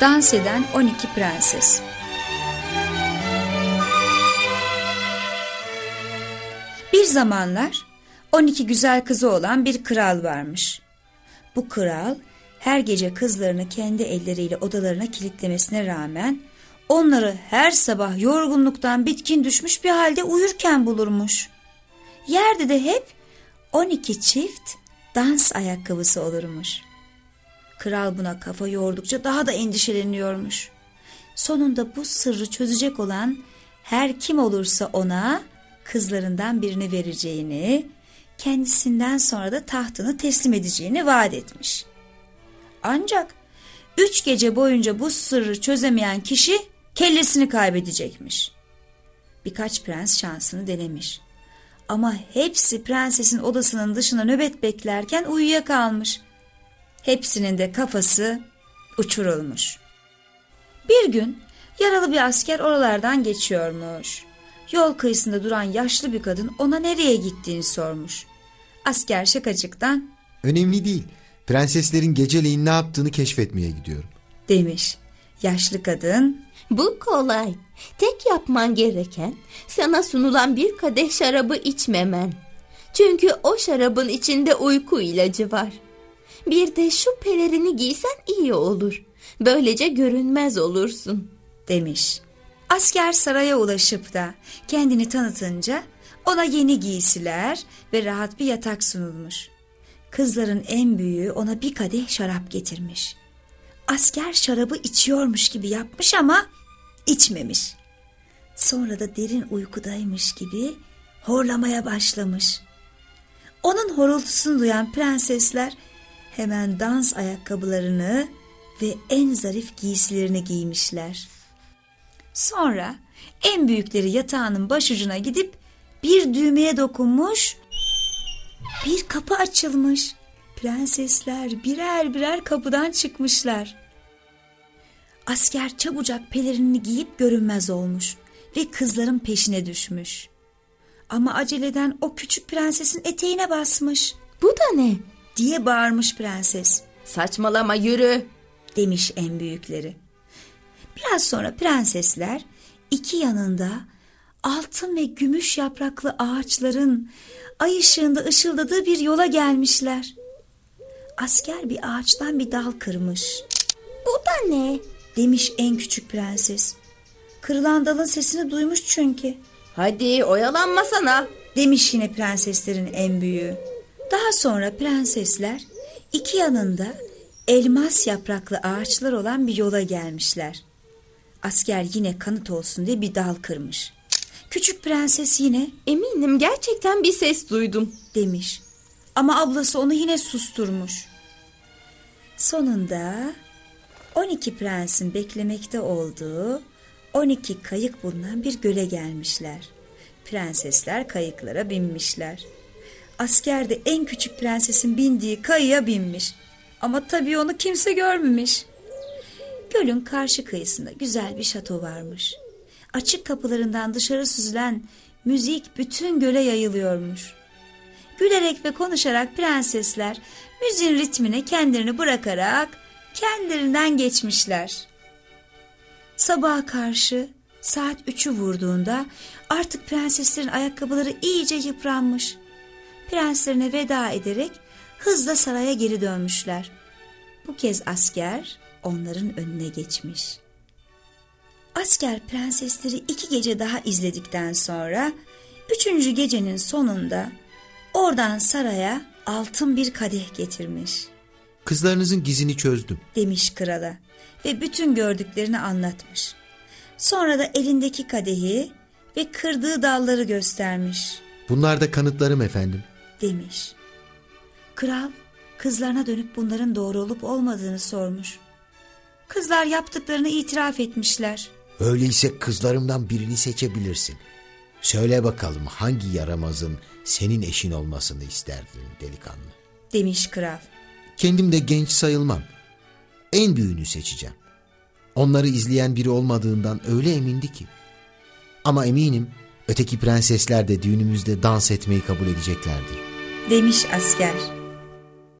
Dans eden 12 prenses. Bir zamanlar 12 güzel kızı olan bir kral varmış. Bu kral her gece kızlarını kendi elleriyle odalarına kilitlemesine rağmen onları her sabah yorgunluktan bitkin düşmüş bir halde uyurken bulurmuş. Yerde de hep 12 çift dans ayakkabısı olurmuş. Kral buna kafa yordukça daha da endişeleniyormuş. Sonunda bu sırrı çözecek olan her kim olursa ona kızlarından birini vereceğini, kendisinden sonra da tahtını teslim edeceğini vaat etmiş. Ancak üç gece boyunca bu sırrı çözemeyen kişi kellesini kaybedecekmiş. Birkaç prens şansını denemiş. Ama hepsi prensesin odasının dışına nöbet beklerken uyuyakalmış. Hepsinin de kafası uçurulmuş. Bir gün yaralı bir asker oralardan geçiyormuş. Yol kıyısında duran yaşlı bir kadın ona nereye gittiğini sormuş. Asker şakacıktan Önemli değil. Prenseslerin geceleyin ne yaptığını keşfetmeye gidiyorum. demiş. Yaşlı kadın Bu kolay. Tek yapman gereken sana sunulan bir kadeh şarabı içmemen. Çünkü o şarabın içinde uyku ilacı var. Bir de şu pelerini giysen iyi olur. Böylece görünmez olursun. demiş. Asker saraya ulaşıp da kendini tanıtınca ona yeni giysiler ve rahat bir yatak sunulmuş. Kızların en büyüğü ona bir kadeh şarap getirmiş. Asker şarabı içiyormuş gibi yapmış ama içmemiş. Sonra da derin uykudaymış gibi horlamaya başlamış. Onun horultusunu duyan prensesler hemen dans ayakkabılarını ve en zarif giysilerini giymişler. Sonra en büyükleri yatağının başucuna gidip bir düğmeye dokunmuş, bir kapı açılmış. Prensesler birer birer kapıdan çıkmışlar. Asker çabucak pelerinini giyip görünmez olmuş ve kızların peşine düşmüş. Ama aceleden o küçük prensesin eteğine basmış Bu da ne? Diye bağırmış prenses Saçmalama yürü. demiş en büyükleri. Biraz sonra prensesler iki yanında altın ve gümüş yapraklı ağaçların ay ışığında ışıldadığı bir yola gelmişler. Asker bir ağaçtan bir dal kırmış Bu da ne? demiş en küçük prenses. Kırılan dalın sesini duymuş çünkü Hadi oyalanmasana. demiş yine prenseslerin en büyüğü. Daha sonra prensesler iki yanında elmas yapraklı ağaçlar olan bir yola gelmişler. Asker yine kanıt olsun diye bir dal kırmış. Küçük prenses yine Eminim gerçekten bir ses duydum. demiş. Ama ablası onu yine susturmuş. Sonunda 12 prensin beklemekte olduğu 12 kayık bulunan bir göle gelmişler. Prensesler kayıklara binmişler. Asker de en küçük prensesin bindiği kayığa binmiş. Ama tabii onu kimse görmemiş. Gölün karşı kıyısında güzel bir şato varmış. Açık kapılarından dışarı süzülen müzik bütün göle yayılıyormuş. Gülerek ve konuşarak prensesler müziğin ritmine kendilerini bırakarak kendilerinden geçmişler. Sabaha karşı saat üçü vurduğunda artık prenseslerin ayakkabıları iyice yıpranmış. Prenslerine veda ederek hızla saraya geri dönmüşler. Bu kez asker onların önüne geçmiş. Asker prensesleri iki gece daha izledikten sonra üçüncü gecenin sonunda oradan saraya altın bir kadeh getirmiş Kızlarınızın gizini çözdüm. demiş krala ve bütün gördüklerini anlatmış. Sonra da elindeki kadehi ve kırdığı dalları göstermiş Bunlar da kanıtlarım efendim. Demiş. Kral kızlarına dönüp bunların doğru olup olmadığını sormuş. Kızlar yaptıklarını itiraf etmişler. Öyleyse kızlarımdan birini seçebilirsin. Söyle bakalım hangi yaramazın senin eşin olmasını isterdin delikanlı? demiş kral. Kendim de genç sayılmam. En büyüğünü seçeceğim. Onları izleyen biri olmadığından öyle emindi ki. Ama eminim öteki prensesler de düğünümüzde dans etmeyi kabul edeceklerdir. Demiş asker.